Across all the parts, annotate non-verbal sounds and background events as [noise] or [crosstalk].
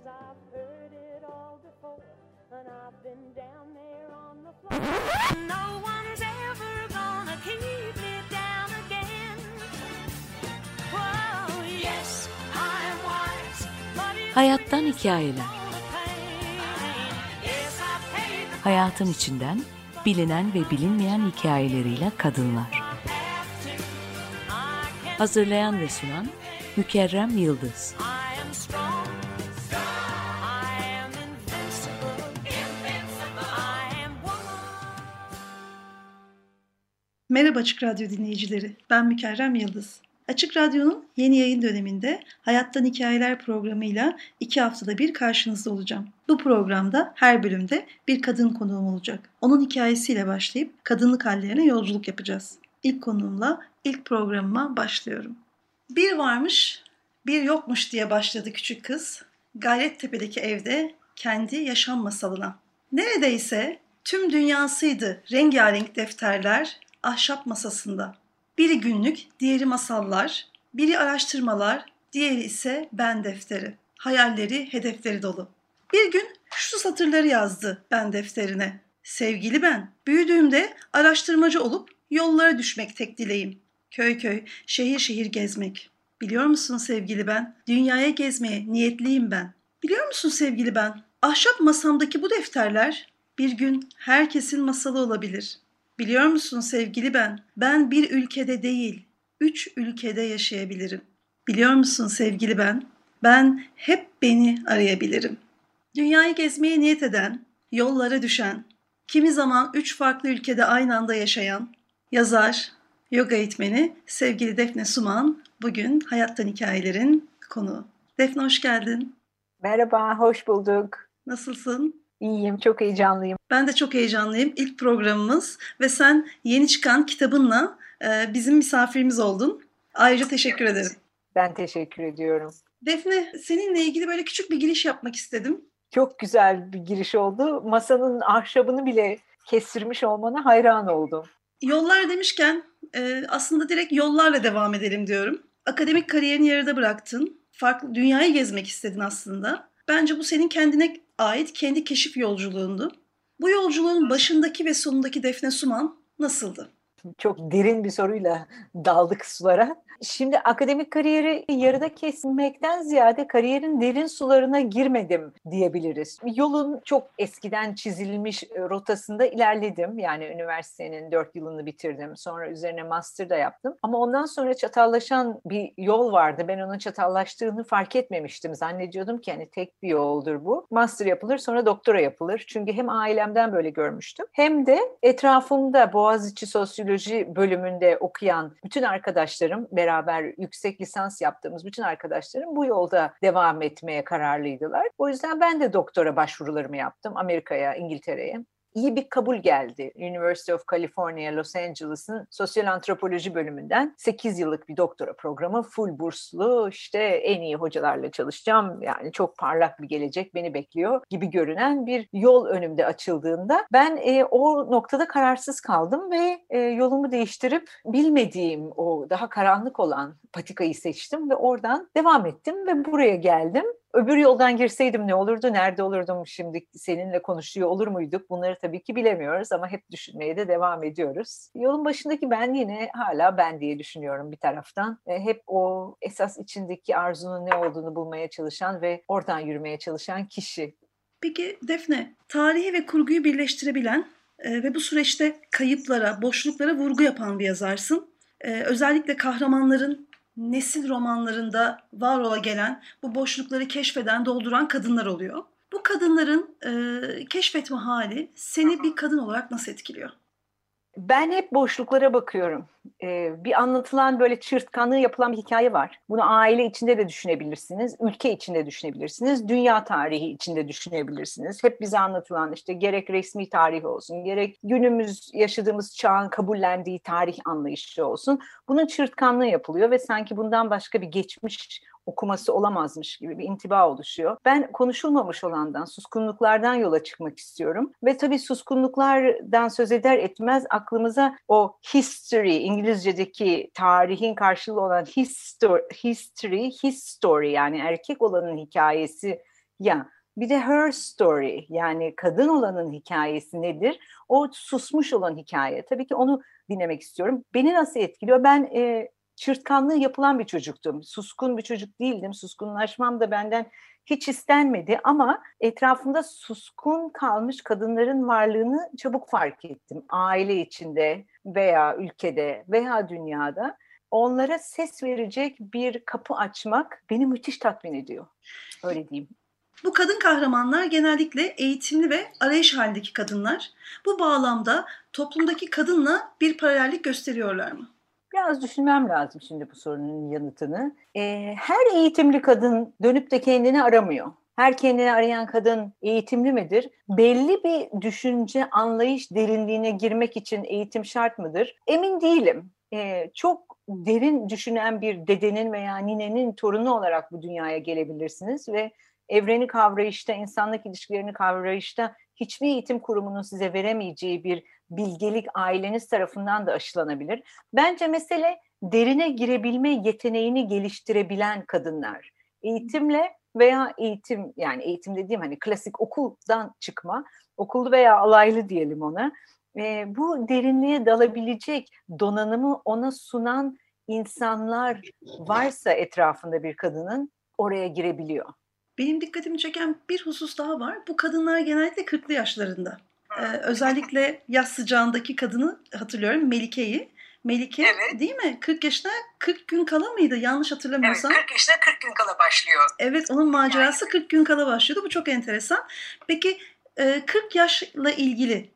Cause I've heard it all before, and I've been down there on the floor. [laughs] No one's ever gonna keep me down again. Whoa, yes, I'm wise, but Hayattan hikayeler. Hayatın içinden bilinen ve bilinmeyen hikayeleriyle kadınlar. Hazırlayan ve sunan Mükerrem Yıldız. Merhaba Açık Radyo dinleyicileri. Ben Mükerrem Yıldız. Açık Radyo'nun yeni yayın döneminde Hayattan Hikayeler programıyla iki haftada bir karşınızda olacağım. Bu programda her bölümde bir kadın konuğum olacak. Onun hikayesiyle başlayıp kadınlık hallerine yolculuk yapacağız. İlk konuğumla ilk programıma başlıyorum. Bir varmış, bir yokmuş diye başladı küçük kız. Gayrettepe'deki evde kendi yaşam masalına. Neredeyse tüm dünyasıydı rengarenk defterler ahşap masasında. Biri günlük, diğeri masallar, biri araştırmalar, diğeri ise ben defteri. Hayalleri, hedefleri dolu. Bir gün şu satırları yazdı ben defterine. Sevgili ben, büyüdüğümde araştırmacı olup yollara düşmek tek dileğim. Köy köy, şehir şehir gezmek. Biliyor musun sevgili ben? Dünyaya gezmeye niyetliyim ben. Biliyor musun sevgili ben? Ahşap masamdaki bu defterler bir gün herkesin masalı olabilir. Biliyor musun sevgili ben? Ben bir ülkede değil, üç ülkede yaşayabilirim. Biliyor musun sevgili ben? Ben hep beni arayabilirim. Dünyayı gezmeye niyet eden, yollara düşen, kimi zaman üç farklı ülkede aynı anda yaşayan, yazar, yoga eğitmeni sevgili Defne Suman bugün Hayattan Hikayelerin konuğu. Defne hoş geldin. Merhaba, hoş bulduk. Nasılsın? İyiyim, çok heyecanlıyım. Ben de çok heyecanlıyım. İlk programımız ve sen yeni çıkan kitabınla e, bizim misafirimiz oldun. Ayrıca teşekkür ederim. Ben teşekkür ediyorum. Defne, seninle ilgili böyle küçük bir giriş yapmak istedim. Çok güzel bir giriş oldu. Masanın ahşabını bile kestirmiş olmana hayran oldum. Yollar demişken e, aslında direkt yollarla devam edelim diyorum. Akademik kariyerini yarıda bıraktın. Farklı dünyayı gezmek istedin aslında. Bence bu senin kendine ait kendi keşif yolculuğundu. Bu yolculuğun başındaki ve sonundaki Defne Suman nasıldı? Çok derin bir soruyla daldık sulara. Şimdi akademik kariyeri yarıda kesmekten ziyade kariyerin derin sularına girmedim diyebiliriz. Yolun çok eskiden çizilmiş e, rotasında ilerledim. Yani üniversitenin dört yılını bitirdim. Sonra üzerine master da yaptım. Ama ondan sonra çatallaşan bir yol vardı. Ben onun çatallaştığını fark etmemiştim. Zannediyordum ki hani tek bir yoldur bu. Master yapılır sonra doktora yapılır. Çünkü hem ailemden böyle görmüştüm. Hem de etrafımda Boğaziçi Sosyoloji bölümünde okuyan bütün arkadaşlarım beraber yüksek lisans yaptığımız bütün arkadaşlarım bu yolda devam etmeye kararlıydılar. O yüzden ben de doktora başvurularımı yaptım Amerika'ya, İngiltere'ye iyi bir kabul geldi. University of California Los Angeles'ın sosyal antropoloji bölümünden 8 yıllık bir doktora programı full burslu işte en iyi hocalarla çalışacağım yani çok parlak bir gelecek beni bekliyor gibi görünen bir yol önümde açıldığında ben e, o noktada kararsız kaldım ve e, yolumu değiştirip bilmediğim o daha karanlık olan patikayı seçtim ve oradan devam ettim ve buraya geldim. Öbür yoldan girseydim ne olurdu, nerede olurdum şimdi seninle konuşuyor olur muyduk? Bunları tabii ki bilemiyoruz ama hep düşünmeye de devam ediyoruz. Yolun başındaki ben yine hala ben diye düşünüyorum bir taraftan. E, hep o esas içindeki arzunun ne olduğunu bulmaya çalışan ve oradan yürümeye çalışan kişi. Peki Defne, tarihi ve kurguyu birleştirebilen e, ve bu süreçte kayıplara, boşluklara vurgu yapan bir yazarsın. E, özellikle kahramanların nesil romanlarında var ola gelen bu boşlukları keşfeden, dolduran kadınlar oluyor. Bu kadınların e, keşfetme hali seni bir kadın olarak nasıl etkiliyor? Ben hep boşluklara bakıyorum. Ee, bir anlatılan böyle çırtkanlığı yapılan bir hikaye var. Bunu aile içinde de düşünebilirsiniz, ülke içinde düşünebilirsiniz, dünya tarihi içinde düşünebilirsiniz. Hep bize anlatılan işte gerek resmi tarihi olsun, gerek günümüz yaşadığımız çağın kabullendiği tarih anlayışı olsun. Bunun çırtkanlığı yapılıyor ve sanki bundan başka bir geçmiş okuması olamazmış gibi bir intiba oluşuyor. Ben konuşulmamış olandan, suskunluklardan yola çıkmak istiyorum. Ve tabii suskunluklardan söz eder etmez aklımıza o history, İngilizce'deki tarihin karşılığı olan history, history, his story yani erkek olanın hikayesi ya. Bir de her story yani kadın olanın hikayesi nedir? O susmuş olan hikaye. Tabii ki onu dinlemek istiyorum. Beni nasıl etkiliyor? Ben e, çırtkanlığı yapılan bir çocuktum. Suskun bir çocuk değildim. Suskunlaşmam da benden hiç istenmedi ama etrafımda suskun kalmış kadınların varlığını çabuk fark ettim. Aile içinde veya ülkede veya dünyada onlara ses verecek bir kapı açmak beni müthiş tatmin ediyor. Öyle diyeyim. Bu kadın kahramanlar genellikle eğitimli ve arayış halindeki kadınlar. Bu bağlamda toplumdaki kadınla bir paralellik gösteriyorlar mı? Biraz düşünmem lazım şimdi bu sorunun yanıtını. Ee, her eğitimli kadın dönüp de kendini aramıyor. Her kendini arayan kadın eğitimli midir? Belli bir düşünce, anlayış derinliğine girmek için eğitim şart mıdır? Emin değilim. Ee, çok derin düşünen bir dedenin veya ninenin torunu olarak bu dünyaya gelebilirsiniz ve evreni kavrayışta, insanlık ilişkilerini kavrayışta hiçbir eğitim kurumunun size veremeyeceği bir bilgelik aileniz tarafından da aşılanabilir. Bence mesele derine girebilme yeteneğini geliştirebilen kadınlar. Eğitimle veya eğitim yani eğitim dediğim hani klasik okuldan çıkma, okullu veya alaylı diyelim ona. E, bu derinliğe dalabilecek donanımı ona sunan insanlar varsa etrafında bir kadının oraya girebiliyor. Benim dikkatimi çeken bir husus daha var. Bu kadınlar genellikle 40'lı yaşlarında. Özellikle yaz sıcağındaki kadını hatırlıyorum Melike'yi. Melike Evet. değil mi? 40 yaşına 40 gün kala mıydı? Yanlış Evet, hatırlamıyorsam. 40 yaşına 40 gün kala başlıyor. Evet onun macerası 40 gün kala başlıyordu. Bu çok enteresan. Peki e, 40 yaşla ilgili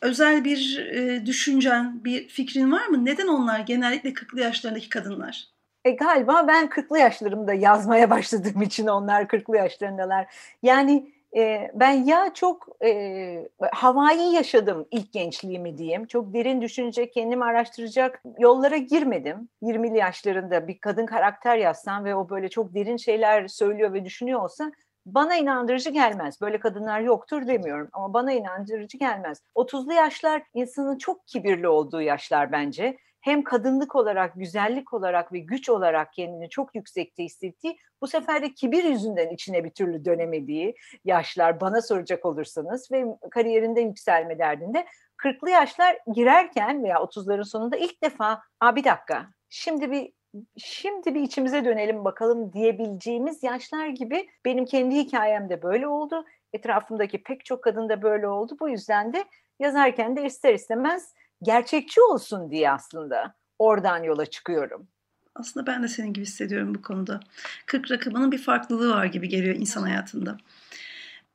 özel bir düşüncen, bir fikrin var mı? Neden onlar genellikle 40'lı yaşlarındaki kadınlar? E galiba ben 40'lı yaşlarımda yazmaya başladığım için onlar 40'lı yaşlarındalar. Yani e, ben ya çok e, havai yaşadım ilk gençliğimi diyeyim. Çok derin düşünecek, kendimi araştıracak yollara girmedim. 20'li yaşlarında bir kadın karakter yazsam ve o böyle çok derin şeyler söylüyor ve düşünüyor olsa bana inandırıcı gelmez. Böyle kadınlar yoktur demiyorum ama bana inandırıcı gelmez. 30'lu yaşlar insanın çok kibirli olduğu yaşlar bence hem kadınlık olarak, güzellik olarak ve güç olarak kendini çok yüksekte hissettiği, bu sefer de kibir yüzünden içine bir türlü dönemediği yaşlar bana soracak olursanız ve kariyerinde yükselme derdinde 40'lı yaşlar girerken veya 30'ların sonunda ilk defa Aa, bir dakika şimdi bir şimdi bir içimize dönelim bakalım diyebileceğimiz yaşlar gibi benim kendi hikayemde böyle oldu. Etrafımdaki pek çok kadın da böyle oldu. Bu yüzden de yazarken de ister istemez gerçekçi olsun diye aslında oradan yola çıkıyorum. Aslında ben de senin gibi hissediyorum bu konuda. 40 rakamının bir farklılığı var gibi geliyor insan hayatında.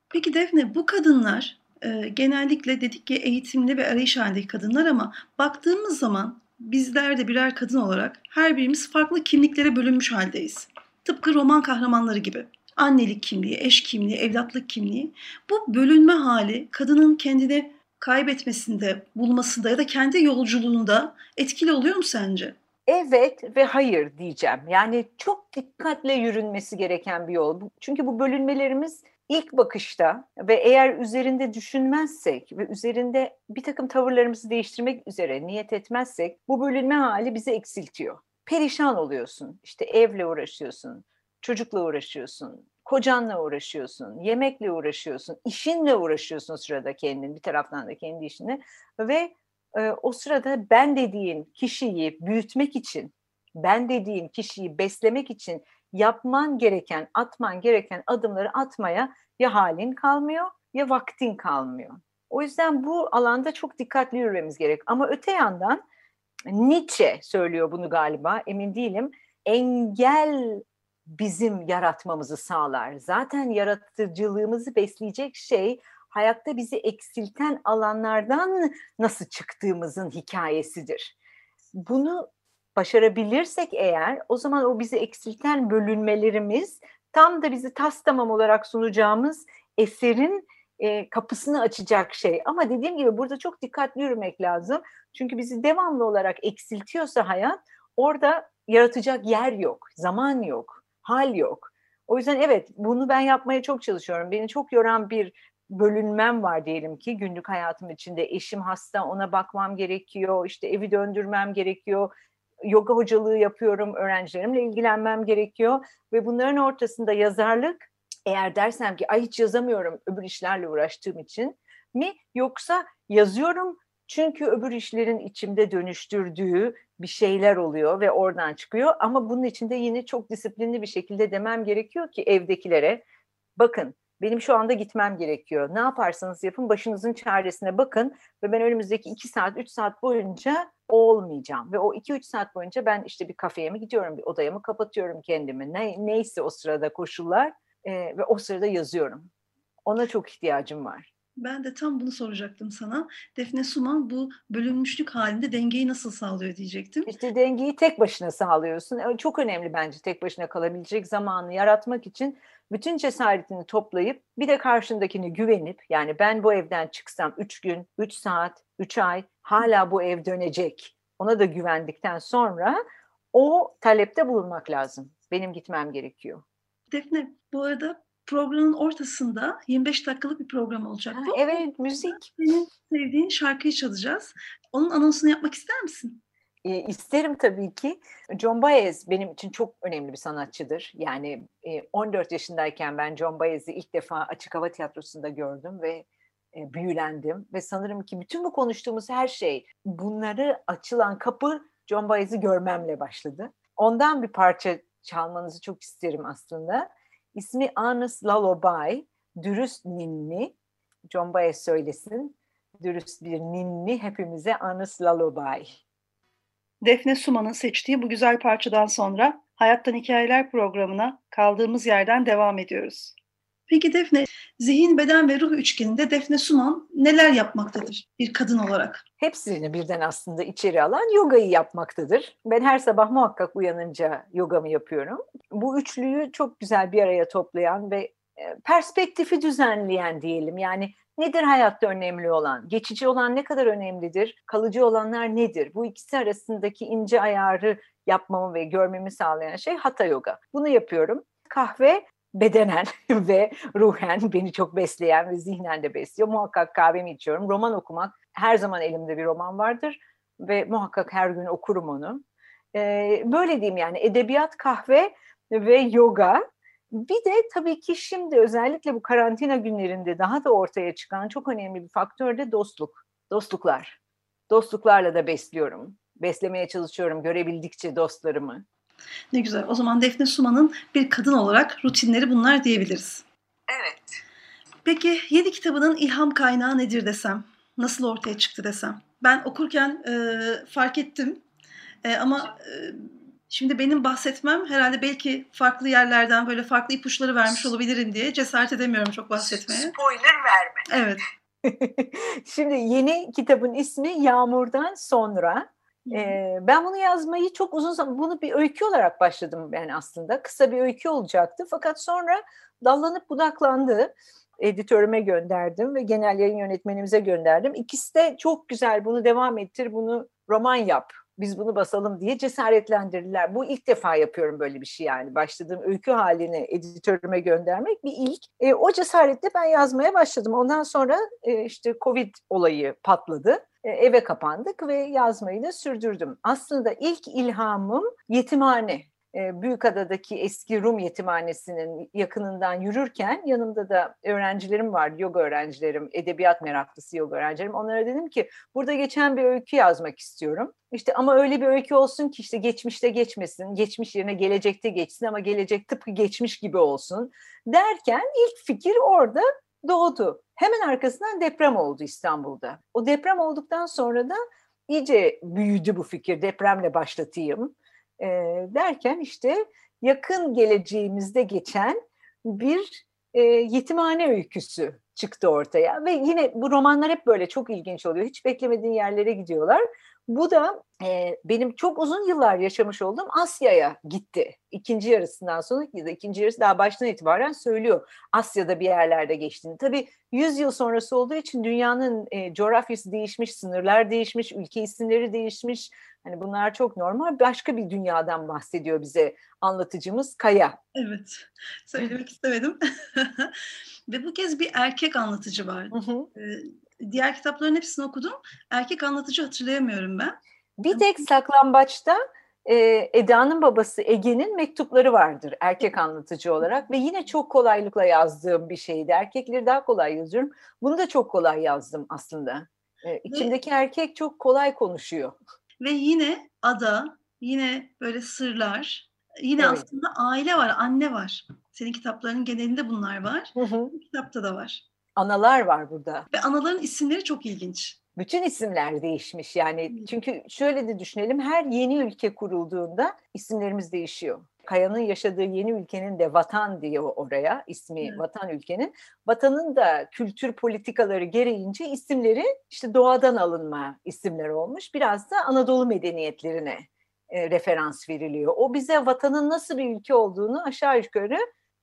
Peki Defne bu kadınlar e, genellikle dedik ki eğitimli ve arayış halindeki kadınlar ama baktığımız zaman bizler de birer kadın olarak her birimiz farklı kimliklere bölünmüş haldeyiz. Tıpkı roman kahramanları gibi. Annelik kimliği, eş kimliği, evlatlık kimliği. Bu bölünme hali kadının kendini kaybetmesinde, bulmasında ya da kendi yolculuğunda etkili oluyor mu sence? Evet ve hayır diyeceğim. Yani çok dikkatle yürünmesi gereken bir yol. Çünkü bu bölünmelerimiz ilk bakışta ve eğer üzerinde düşünmezsek ve üzerinde bir takım tavırlarımızı değiştirmek üzere niyet etmezsek bu bölünme hali bizi eksiltiyor. Perişan oluyorsun. İşte evle uğraşıyorsun, çocukla uğraşıyorsun, kocanla uğraşıyorsun, yemekle uğraşıyorsun, işinle uğraşıyorsun sırada kendin bir taraftan da kendi işini ve e, o sırada ben dediğin kişiyi büyütmek için, ben dediğin kişiyi beslemek için yapman gereken, atman gereken adımları atmaya ya halin kalmıyor ya vaktin kalmıyor. O yüzden bu alanda çok dikkatli yürümemiz gerek. Ama öte yandan Nietzsche söylüyor bunu galiba, emin değilim. Engel bizim yaratmamızı sağlar. Zaten yaratıcılığımızı besleyecek şey hayatta bizi eksilten alanlardan nasıl çıktığımızın hikayesidir. Bunu başarabilirsek eğer o zaman o bizi eksilten bölünmelerimiz tam da bizi tas tamam olarak sunacağımız eserin e, kapısını açacak şey. Ama dediğim gibi burada çok dikkatli yürümek lazım. Çünkü bizi devamlı olarak eksiltiyorsa hayat orada yaratacak yer yok, zaman yok, hal yok. O yüzden evet bunu ben yapmaya çok çalışıyorum. Beni çok yoran bir bölünmem var diyelim ki günlük hayatım içinde. Eşim hasta ona bakmam gerekiyor, işte evi döndürmem gerekiyor. Yoga hocalığı yapıyorum, öğrencilerimle ilgilenmem gerekiyor ve bunların ortasında yazarlık Eğer dersem ki ay hiç yazamıyorum öbür işlerle uğraştığım için mi yoksa yazıyorum çünkü öbür işlerin içimde dönüştürdüğü bir şeyler oluyor ve oradan çıkıyor. Ama bunun içinde yine çok disiplinli bir şekilde demem gerekiyor ki evdekilere bakın benim şu anda gitmem gerekiyor. Ne yaparsanız yapın başınızın çaresine bakın ve ben önümüzdeki iki saat, üç saat boyunca olmayacağım. Ve o iki üç saat boyunca ben işte bir kafeye mi gidiyorum, bir odaya mı kapatıyorum kendimi. Ne, neyse o sırada koşullar e, ve o sırada yazıyorum. Ona çok ihtiyacım var. Ben de tam bunu soracaktım sana. Defne Suman bu bölünmüşlük halinde dengeyi nasıl sağlıyor diyecektim. İşte dengeyi tek başına sağlıyorsun. Çok önemli bence tek başına kalabilecek zamanı yaratmak için bütün cesaretini toplayıp bir de karşındakini güvenip yani ben bu evden çıksam 3 gün, 3 saat, 3 ay hala bu ev dönecek. Ona da güvendikten sonra o talepte bulunmak lazım. Benim gitmem gerekiyor. Defne bu arada programın ortasında 25 dakikalık bir program olacak bu. evet müzik. Senin sevdiğin şarkıyı çalacağız. Onun anonsunu yapmak ister misin? E, isterim tabii ki. John Baez benim için çok önemli bir sanatçıdır. Yani e, 14 yaşındayken ben John Baez'i ilk defa açık hava tiyatrosunda gördüm ve e, büyülendim. Ve sanırım ki bütün bu konuştuğumuz her şey bunları açılan kapı John Baez'i görmemle başladı. Ondan bir parça çalmanızı çok isterim aslında. İsmi Honest Lullaby, Dürüst Ninni. John Baez söylesin. Dürüst bir ninni hepimize Honest Lullaby. Defne Suman'ın seçtiği bu güzel parçadan sonra Hayattan Hikayeler programına kaldığımız yerden devam ediyoruz. Peki Defne, zihin, beden ve ruh üçgeninde Defne Suman neler yapmaktadır bir kadın olarak? hepsini birden aslında içeri alan yogayı yapmaktadır. Ben her sabah muhakkak uyanınca yogamı yapıyorum. Bu üçlüyü çok güzel bir araya toplayan ve e, perspektifi düzenleyen diyelim. Yani nedir hayatta önemli olan? Geçici olan ne kadar önemlidir? Kalıcı olanlar nedir? Bu ikisi arasındaki ince ayarı yapmamı ve görmemi sağlayan şey hatha yoga. Bunu yapıyorum. Kahve bedenen [laughs] ve ruhen beni çok besleyen ve zihnen de besliyor. Muhakkak kahvemi içiyorum. Roman okumak her zaman elimde bir roman vardır ve muhakkak her gün okurum onu. Ee, böyle diyeyim yani edebiyat, kahve ve yoga. Bir de tabii ki şimdi özellikle bu karantina günlerinde daha da ortaya çıkan çok önemli bir faktör de dostluk. Dostluklar. Dostluklarla da besliyorum. Beslemeye çalışıyorum görebildikçe dostlarımı. Ne güzel. O zaman Defne Suman'ın bir kadın olarak rutinleri bunlar diyebiliriz. Evet. Peki yedi kitabının ilham kaynağı nedir desem? Nasıl ortaya çıktı desem? Ben okurken e, fark ettim. E, ama e, şimdi benim bahsetmem herhalde belki farklı yerlerden böyle farklı ipuçları vermiş olabilirim diye cesaret edemiyorum çok bahsetmeye. Spoiler verme. Evet. [laughs] Şimdi yeni kitabın ismi Yağmurdan Sonra. Ee, ben bunu yazmayı çok uzun zaman, bunu bir öykü olarak başladım ben aslında. Kısa bir öykü olacaktı fakat sonra dallanıp budaklandı. Editörüme gönderdim ve genel yayın yönetmenimize gönderdim. İkisi de çok güzel bunu devam ettir, bunu roman yap, biz bunu basalım diye cesaretlendirdiler. Bu ilk defa yapıyorum böyle bir şey yani. Başladığım öykü halini editörüme göndermek bir ilk. E, o cesaretle ben yazmaya başladım. Ondan sonra e, işte Covid olayı patladı. E, eve kapandık ve yazmayı da sürdürdüm. Aslında ilk ilhamım yetimhane. E, Büyükada'daki eski Rum yetimhanesinin yakınından yürürken yanımda da öğrencilerim var, yoga öğrencilerim, edebiyat meraklısı yoga öğrencilerim. Onlara dedim ki burada geçen bir öykü yazmak istiyorum. İşte ama öyle bir öykü olsun ki işte geçmişte geçmesin, geçmiş yerine gelecekte geçsin ama gelecek tıpkı geçmiş gibi olsun derken ilk fikir orada doğdu. Hemen arkasından deprem oldu İstanbul'da. O deprem olduktan sonra da iyice büyüdü bu fikir. Depremle başlatayım e, derken işte yakın geleceğimizde geçen bir e, yetimhane öyküsü çıktı ortaya. Ve yine bu romanlar hep böyle çok ilginç oluyor. Hiç beklemediğin yerlere gidiyorlar. Bu da e, benim çok uzun yıllar yaşamış olduğum Asya'ya gitti. İkinci yarısından sonra ya da ikinci yarısı daha baştan itibaren söylüyor Asya'da bir yerlerde geçtiğini. Tabii 100 yıl sonrası olduğu için dünyanın e, coğrafyası değişmiş, sınırlar değişmiş, ülke isimleri değişmiş. Hani bunlar çok normal. Başka bir dünyadan bahsediyor bize anlatıcımız Kaya. Evet. Söylemek istemedim. [laughs] Ve bu kez bir erkek anlatıcı var. Hı hı. Ee, diğer kitapların hepsini okudum. Erkek anlatıcı hatırlayamıyorum ben. Bir tek saklambaçta e, Eda'nın babası Ege'nin mektupları vardır erkek anlatıcı olarak ve yine çok kolaylıkla yazdığım bir şeydi. Erkekleri daha kolay yazıyorum. Bunu da çok kolay yazdım aslında. E, içimdeki erkek çok kolay konuşuyor. Ve yine ada, yine böyle sırlar, yine Evet. aslında aile var, anne var. Senin kitaplarının genelinde bunlar var. Hı hı. Kitapta da var. Analar var burada. Ve anaların isimleri çok ilginç. Bütün isimler değişmiş yani çünkü şöyle de düşünelim her yeni ülke kurulduğunda isimlerimiz değişiyor. Kaya'nın yaşadığı yeni ülkenin de vatan diyor oraya ismi Evet. vatan ülkenin. Vatanın da kültür politikaları gereğince isimleri işte doğadan alınma isimler olmuş. Biraz da Anadolu medeniyetlerine e, referans veriliyor. O bize vatanın nasıl bir ülke olduğunu aşağı yukarı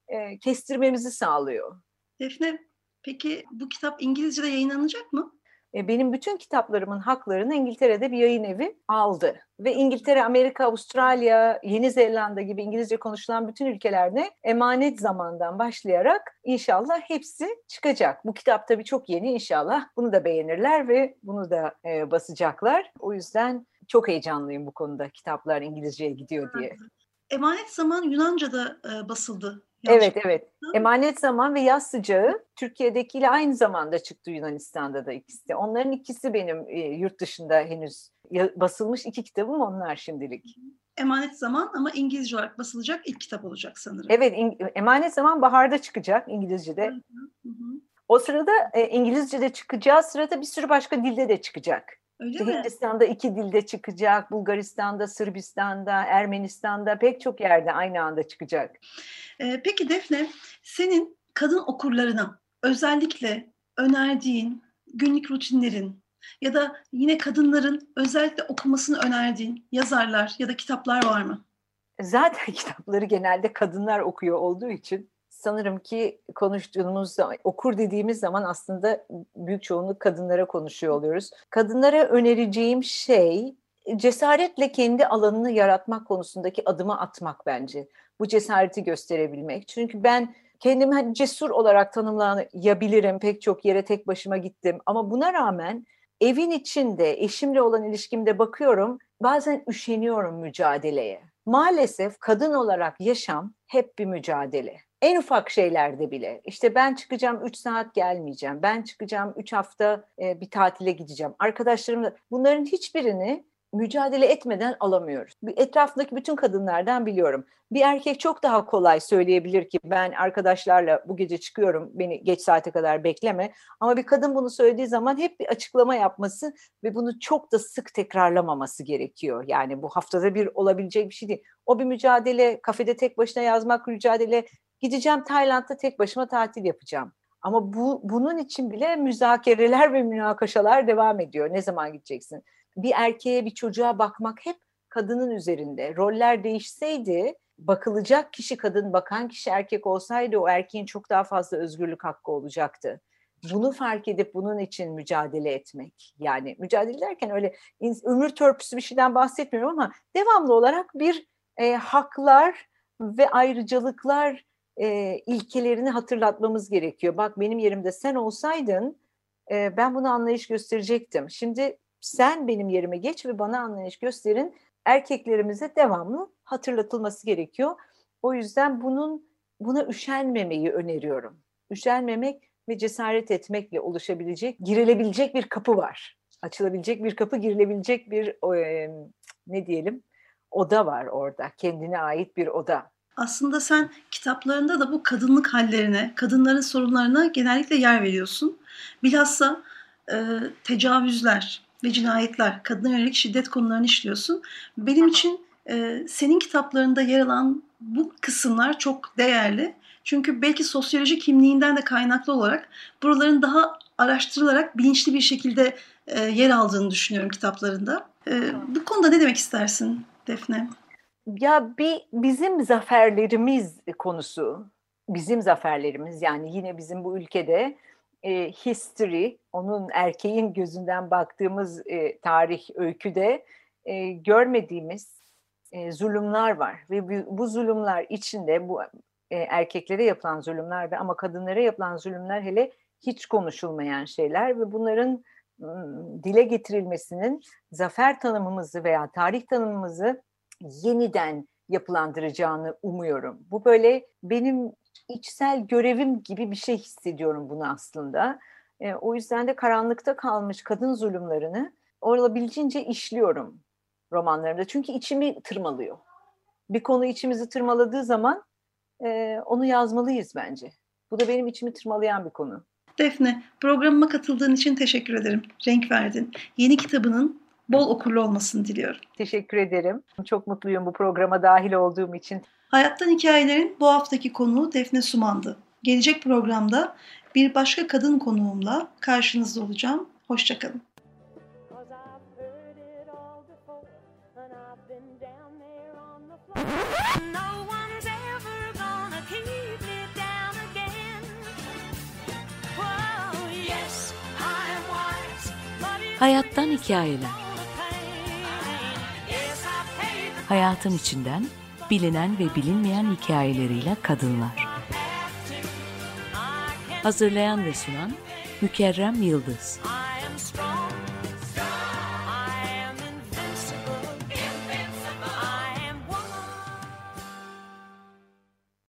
e, kestirmemizi sağlıyor. Defne, peki bu kitap İngilizce'de yayınlanacak mı? E, benim bütün kitaplarımın haklarını İngiltere'de bir yayın evi aldı. Ve İngiltere, Amerika, Avustralya, Yeni Zelanda gibi İngilizce konuşulan bütün ülkelerde emanet zamandan başlayarak inşallah hepsi çıkacak. Bu kitap tabii çok yeni inşallah. Bunu da beğenirler ve bunu da e, basacaklar. O yüzden çok heyecanlıyım bu konuda kitaplar İngilizceye gidiyor diye. Emanet Zaman Yunanca'da e, basıldı. Yanlış Evet evet. Emanet Zaman ve Yaz Sıcağı Türkiye'dekiyle aynı zamanda çıktı Yunanistan'da da ikisi de. Onların ikisi benim e, yurt dışında henüz basılmış iki kitabım onlar şimdilik. Emanet Zaman ama İngilizce olarak basılacak ilk kitap olacak sanırım. Evet Emanet Zaman baharda çıkacak İngilizce'de. Hı hı. O sırada e, İngilizce'de çıkacağı sırada bir sürü başka dilde de çıkacak. Öyle İşte mi? Hindistan'da iki dilde çıkacak, Bulgaristan'da, Sırbistan'da, Ermenistan'da pek çok yerde aynı anda çıkacak. Ee, peki Defne, senin kadın okurlarına özellikle önerdiğin günlük rutinlerin ya da yine kadınların özellikle okumasını önerdiğin yazarlar ya da kitaplar var mı? Zaten [laughs] kitapları genelde kadınlar okuyor olduğu için sanırım ki konuştuğumuz okur dediğimiz zaman aslında büyük çoğunluk kadınlara konuşuyor oluyoruz. Kadınlara önereceğim şey cesaretle kendi alanını yaratmak konusundaki adımı atmak bence. Bu cesareti gösterebilmek. Çünkü ben kendimi hani cesur olarak tanımlayabilirim. Pek çok yere tek başıma gittim. Ama buna rağmen evin içinde eşimle olan ilişkimde bakıyorum bazen üşeniyorum mücadeleye. Maalesef kadın olarak yaşam hep bir mücadele. En ufak şeylerde bile. İşte ben çıkacağım 3 saat gelmeyeceğim. Ben çıkacağım 3 hafta e, bir tatile gideceğim. Arkadaşlarımla bunların hiçbirini mücadele etmeden alamıyoruz. Etrafındaki bütün kadınlardan biliyorum. Bir erkek çok daha kolay söyleyebilir ki ben arkadaşlarla bu gece çıkıyorum beni geç saate kadar bekleme. Ama bir kadın bunu söylediği zaman hep bir açıklama yapması ve bunu çok da sık tekrarlamaması gerekiyor. Yani bu haftada bir olabilecek bir şey değil. O bir mücadele, kafede tek başına yazmak mücadele. Gideceğim Tayland'da tek başıma tatil yapacağım. Ama bu bunun için bile müzakereler ve münakaşalar devam ediyor. Ne zaman gideceksin? Bir erkeğe, bir çocuğa bakmak hep kadının üzerinde. Roller değişseydi, bakılacak kişi kadın, bakan kişi erkek olsaydı o erkeğin çok daha fazla özgürlük hakkı olacaktı. Bunu fark edip bunun için mücadele etmek. Yani mücadele derken öyle ömür törpüsü bir şeyden bahsetmiyorum ama devamlı olarak bir e, haklar ve ayrıcalıklar e, ilkelerini hatırlatmamız gerekiyor. Bak benim yerimde sen olsaydın e, ben buna anlayış gösterecektim. Şimdi sen benim yerime geç ve bana anlayış gösterin. Erkeklerimize devamlı hatırlatılması gerekiyor. O yüzden bunun buna üşenmemeyi öneriyorum. Üşenmemek ve cesaret etmekle oluşabilecek, girilebilecek bir kapı var. Açılabilecek bir kapı, girilebilecek bir e, ne diyelim oda var orada. Kendine ait bir oda. Aslında sen kitaplarında da bu kadınlık hallerine, kadınların sorunlarına genellikle yer veriyorsun. Bilhassa e, tecavüzler ve cinayetler, kadına yönelik şiddet konularını işliyorsun. Benim için e, senin kitaplarında yer alan bu kısımlar çok değerli. Çünkü belki sosyoloji kimliğinden de kaynaklı olarak buraların daha araştırılarak bilinçli bir şekilde e, yer aldığını düşünüyorum kitaplarında. E, bu konuda ne demek istersin Defne? Ya bir bizim zaferlerimiz konusu, bizim zaferlerimiz yani yine bizim bu ülkede e, history, onun erkeğin gözünden baktığımız e, tarih öyküde e, görmediğimiz e, zulümler var. Ve bu, bu zulümler içinde bu e, erkeklere yapılan zulümler ve ama kadınlara yapılan zulümler hele hiç konuşulmayan şeyler ve bunların dile getirilmesinin zafer tanımımızı veya tarih tanımımızı yeniden yapılandıracağını umuyorum. Bu böyle benim içsel görevim gibi bir şey hissediyorum bunu aslında. E, o yüzden de karanlıkta kalmış kadın zulümlerini olabildiğince işliyorum romanlarımda. Çünkü içimi tırmalıyor. Bir konu içimizi tırmaladığı zaman e, onu yazmalıyız bence. Bu da benim içimi tırmalayan bir konu. Defne, programıma katıldığın için teşekkür ederim. Renk verdin. Yeni kitabının bol okurlu olmasını diliyorum. Teşekkür ederim. Çok mutluyum bu programa dahil olduğum için. Hayattan Hikayelerin bu haftaki konuğu Defne Suman'dı. Gelecek programda bir başka kadın konuğumla karşınızda olacağım. Hoşçakalın. Hayattan hikayeler. Hayatın içinden bilinen ve bilinmeyen hikayeleriyle kadınlar. Hazırlayan ve sunan Mükerrem Yıldız.